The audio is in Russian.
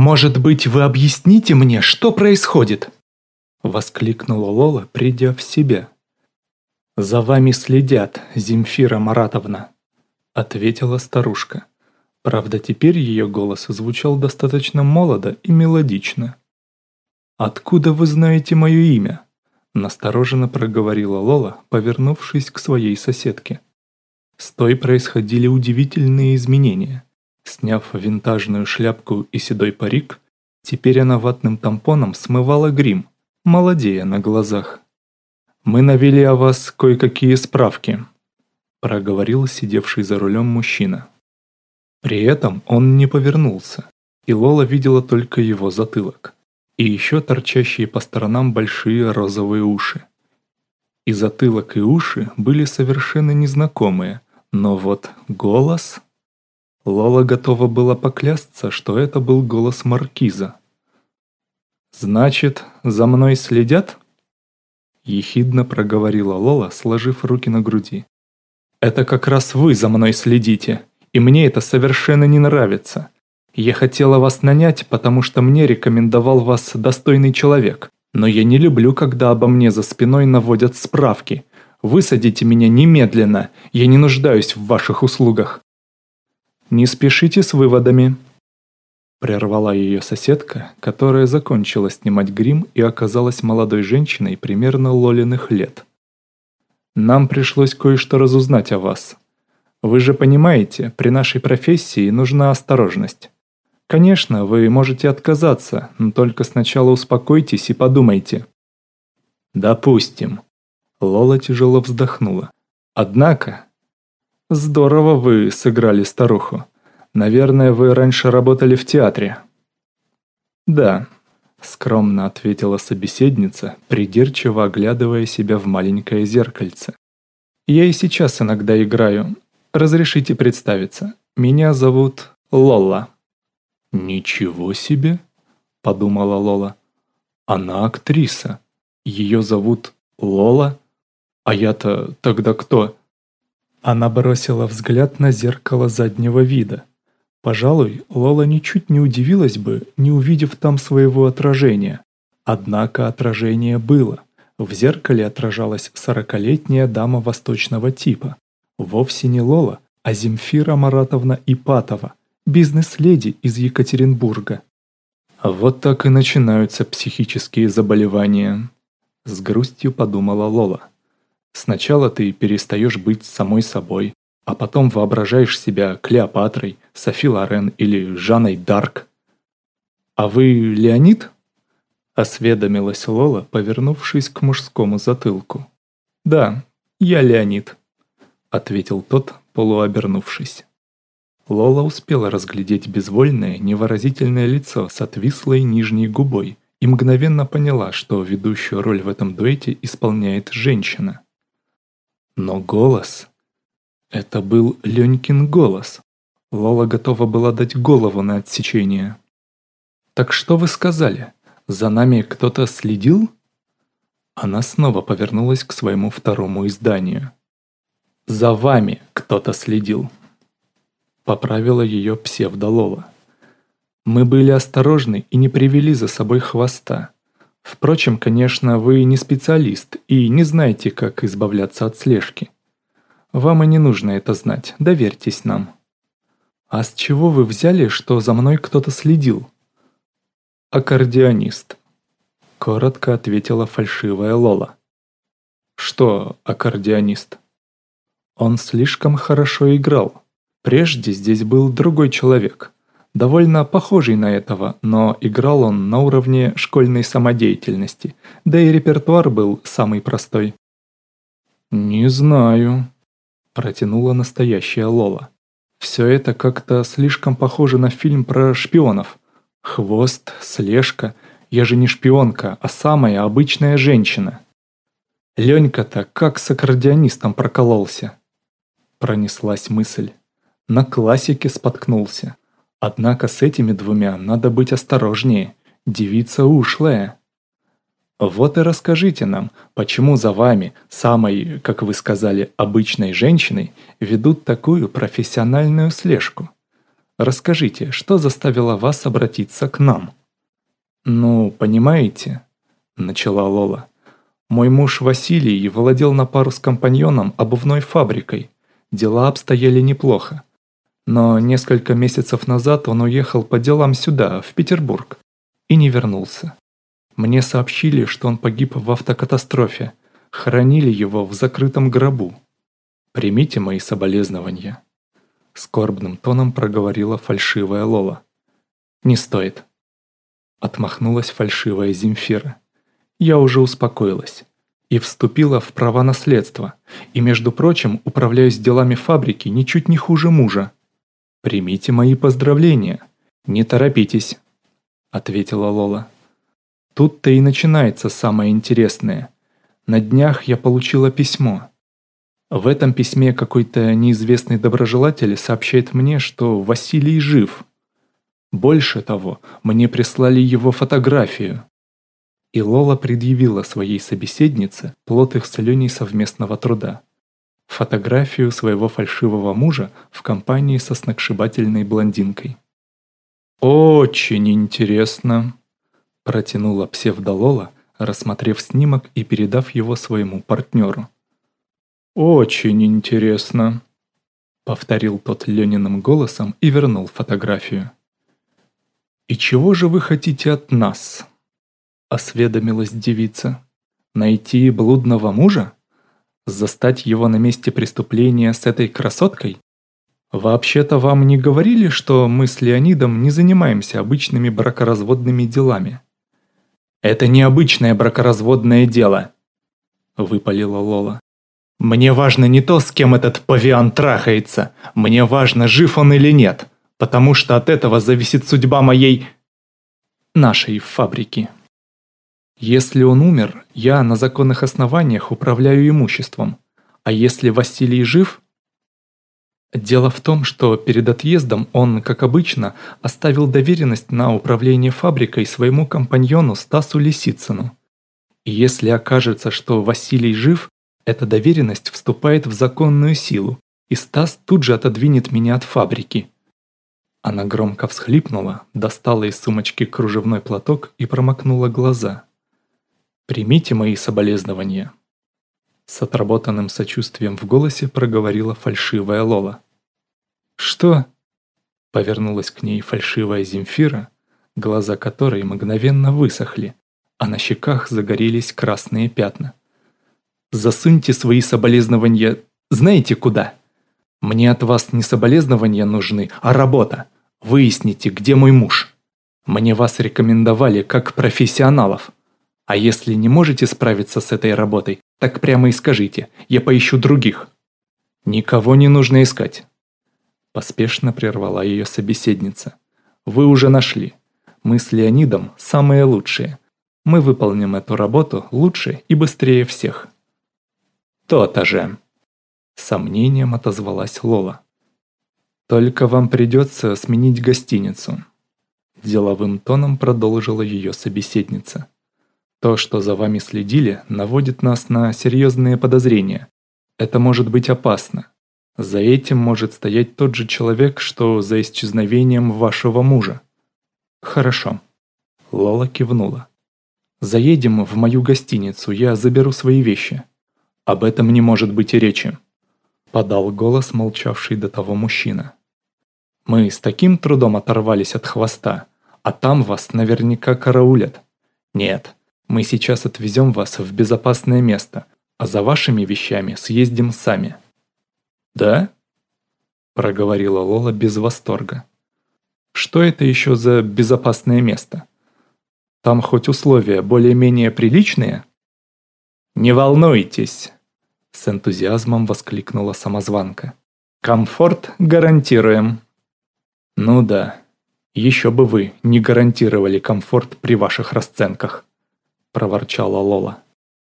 Может быть, вы объясните мне, что происходит?» Воскликнула Лола, придя в себя. «За вами следят, Земфира Маратовна», — ответила старушка. Правда, теперь ее голос звучал достаточно молодо и мелодично. «Откуда вы знаете мое имя?» – настороженно проговорила Лола, повернувшись к своей соседке. С той происходили удивительные изменения. Сняв винтажную шляпку и седой парик, теперь она ватным тампоном смывала грим, молодея на глазах. «Мы навели о вас кое-какие справки», – проговорил сидевший за рулем мужчина. При этом он не повернулся, и Лола видела только его затылок, и еще торчащие по сторонам большие розовые уши. И затылок, и уши были совершенно незнакомые, но вот голос... Лола готова была поклясться, что это был голос Маркиза. «Значит, за мной следят?» Ехидно проговорила Лола, сложив руки на груди. «Это как раз вы за мной следите!» и мне это совершенно не нравится. Я хотела вас нанять, потому что мне рекомендовал вас достойный человек, но я не люблю, когда обо мне за спиной наводят справки. Высадите меня немедленно, я не нуждаюсь в ваших услугах». «Не спешите с выводами», – прервала ее соседка, которая закончила снимать грим и оказалась молодой женщиной примерно Лолиных лет. «Нам пришлось кое-что разузнать о вас, вы же понимаете, при нашей профессии нужна осторожность. Конечно, вы можете отказаться, но только сначала успокойтесь и подумайте. Допустим. Лола тяжело вздохнула. Однако... Здорово вы сыграли старуху. Наверное, вы раньше работали в театре. Да, скромно ответила собеседница, придирчиво оглядывая себя в маленькое зеркальце. Я и сейчас иногда играю, Разрешите представиться. Меня зовут Лола». «Ничего себе!» – подумала Лола. «Она актриса. Ее зовут Лола? А я-то тогда кто?» Она бросила взгляд на зеркало заднего вида. Пожалуй, Лола ничуть не удивилась бы, не увидев там своего отражения. Однако отражение было. В зеркале отражалась сорокалетняя дама восточного типа, Вовсе не Лола, а Земфира Маратовна Ипатова, бизнес-леди из Екатеринбурга. Вот так и начинаются психические заболевания. С грустью подумала Лола. Сначала ты перестаешь быть самой собой, а потом воображаешь себя Клеопатрой, Софи Лорен или Жанной Дарк. «А вы Леонид?» Осведомилась Лола, повернувшись к мужскому затылку. «Да, я Леонид», — ответил тот, полуобернувшись. Лола успела разглядеть безвольное, невыразительное лицо с отвислой нижней губой и мгновенно поняла, что ведущую роль в этом дуэте исполняет женщина. Но голос... Это был Ленькин голос. Лола готова была дать голову на отсечение. «Так что вы сказали? За нами кто-то следил?» Она снова повернулась к своему второму изданию. «За вами кто-то следил», — поправила ее псевдолола. «Мы были осторожны и не привели за собой хвоста. Впрочем, конечно, вы не специалист и не знаете, как избавляться от слежки. Вам и не нужно это знать, доверьтесь нам». «А с чего вы взяли, что за мной кто-то следил?» «Аккордеонист», — коротко ответила фальшивая Лола. «Что аккордеонист?» Он слишком хорошо играл. Прежде здесь был другой человек, довольно похожий на этого, но играл он на уровне школьной самодеятельности, да и репертуар был самый простой. «Не знаю», – протянула настоящая Лола. «Все это как-то слишком похоже на фильм про шпионов. Хвост, слежка. Я же не шпионка, а самая обычная женщина». Ленька-то как с аккордеонистом прокололся. Пронеслась мысль. На классике споткнулся. Однако с этими двумя надо быть осторожнее. Девица ушлая. Вот и расскажите нам, почему за вами, самой, как вы сказали, обычной женщиной, ведут такую профессиональную слежку. Расскажите, что заставило вас обратиться к нам?» «Ну, понимаете», — начала Лола. «Мой муж Василий владел на пару с компаньоном обувной фабрикой. Дела обстояли неплохо. Но несколько месяцев назад он уехал по делам сюда, в Петербург, и не вернулся. Мне сообщили, что он погиб в автокатастрофе. Хоронили его в закрытом гробу. Примите мои соболезнования». Скорбным тоном проговорила фальшивая Лола. «Не стоит». Отмахнулась фальшивая Земфира. «Я уже успокоилась. И вступила в права наследства. И, между прочим, управляюсь делами фабрики ничуть не хуже мужа. Примите мои поздравления. Не торопитесь», — ответила Лола. Тут-то и начинается самое интересное. На днях я получила письмо. В этом письме какой-то неизвестный доброжелатель сообщает мне, что Василий жив. Больше того, мне прислали его фотографию. И Лола предъявила своей собеседнице плод их с совместного труда. Фотографию своего фальшивого мужа в компании со сногсшибательной блондинкой. «Очень интересно», – протянула псевдолола, рассмотрев снимок и передав его своему партнеру. «Очень интересно», — повторил тот Лениным голосом и вернул фотографию. «И чего же вы хотите от нас?» — осведомилась девица. «Найти блудного мужа? Застать его на месте преступления с этой красоткой? Вообще-то вам не говорили, что мы с Леонидом не занимаемся обычными бракоразводными делами?» «Это не обычное бракоразводное дело», — выпалила Лола. Мне важно не то, с кем этот павиан трахается. Мне важно, жив он или нет. Потому что от этого зависит судьба моей... нашей фабрики. Если он умер, я на законных основаниях управляю имуществом. А если Василий жив... Дело в том, что перед отъездом он, как обычно, оставил доверенность на управление фабрикой своему компаньону Стасу Лисицыну. И если окажется, что Василий жив, эта доверенность вступает в законную силу, и Стас тут же отодвинет меня от фабрики. Она громко всхлипнула, достала из сумочки кружевной платок и промокнула глаза. «Примите мои соболезнования». С отработанным сочувствием в голосе проговорила фальшивая Лола. «Что?» Повернулась к ней фальшивая Земфира, глаза которой мгновенно высохли, а на щеках загорелись красные пятна. Засуньте свои соболезнования знаете куда? Мне от вас не соболезнования нужны, а работа. Выясните, где мой муж. Мне вас рекомендовали как профессионалов. А если не можете справиться с этой работой, так прямо и скажите, я поищу других. Никого не нужно искать. Поспешно прервала ее собеседница. Вы уже нашли. Мы с Леонидом самые лучшие. Мы выполним эту работу лучше и быстрее всех. «То-то же!» сомнением отозвалась Лола. «Только вам придется сменить гостиницу», деловым тоном продолжила ее собеседница. «То, что за вами следили, наводит нас на серьезные подозрения. Это может быть опасно. За этим может стоять тот же человек, что за исчезновением вашего мужа». «Хорошо». Лола кивнула. «Заедем в мою гостиницу, я заберу свои вещи». Об этом не может быть и речи», — подал голос молчавший до того мужчина. «Мы с таким трудом оторвались от хвоста, а там вас наверняка караулят. Нет, мы сейчас отвезем вас в безопасное место, а за вашими вещами съездим сами». «Да?» — проговорила Лола без восторга. «Что это еще за безопасное место? Там хоть условия более-менее приличные?» «Не волнуйтесь», с энтузиазмом воскликнула самозванка. «Комфорт гарантируем». «Ну да, еще бы вы не гарантировали комфорт при ваших расценках», проворчала Лола.